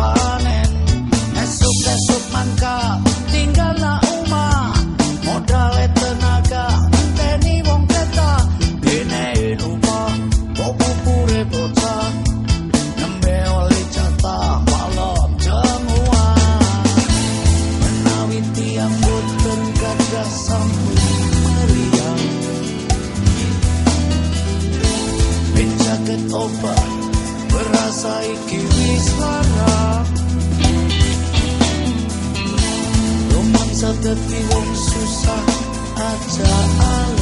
panen. Esok-esok mangka tinggal na uma Modal tenaga teni wong keta. Dine uma bobo pure bota Nembe oli jata malam jemua. Menawi tiang boten gagah sampun meriah Pencaket obat berasa iki wis larang. sepi susah aja alam.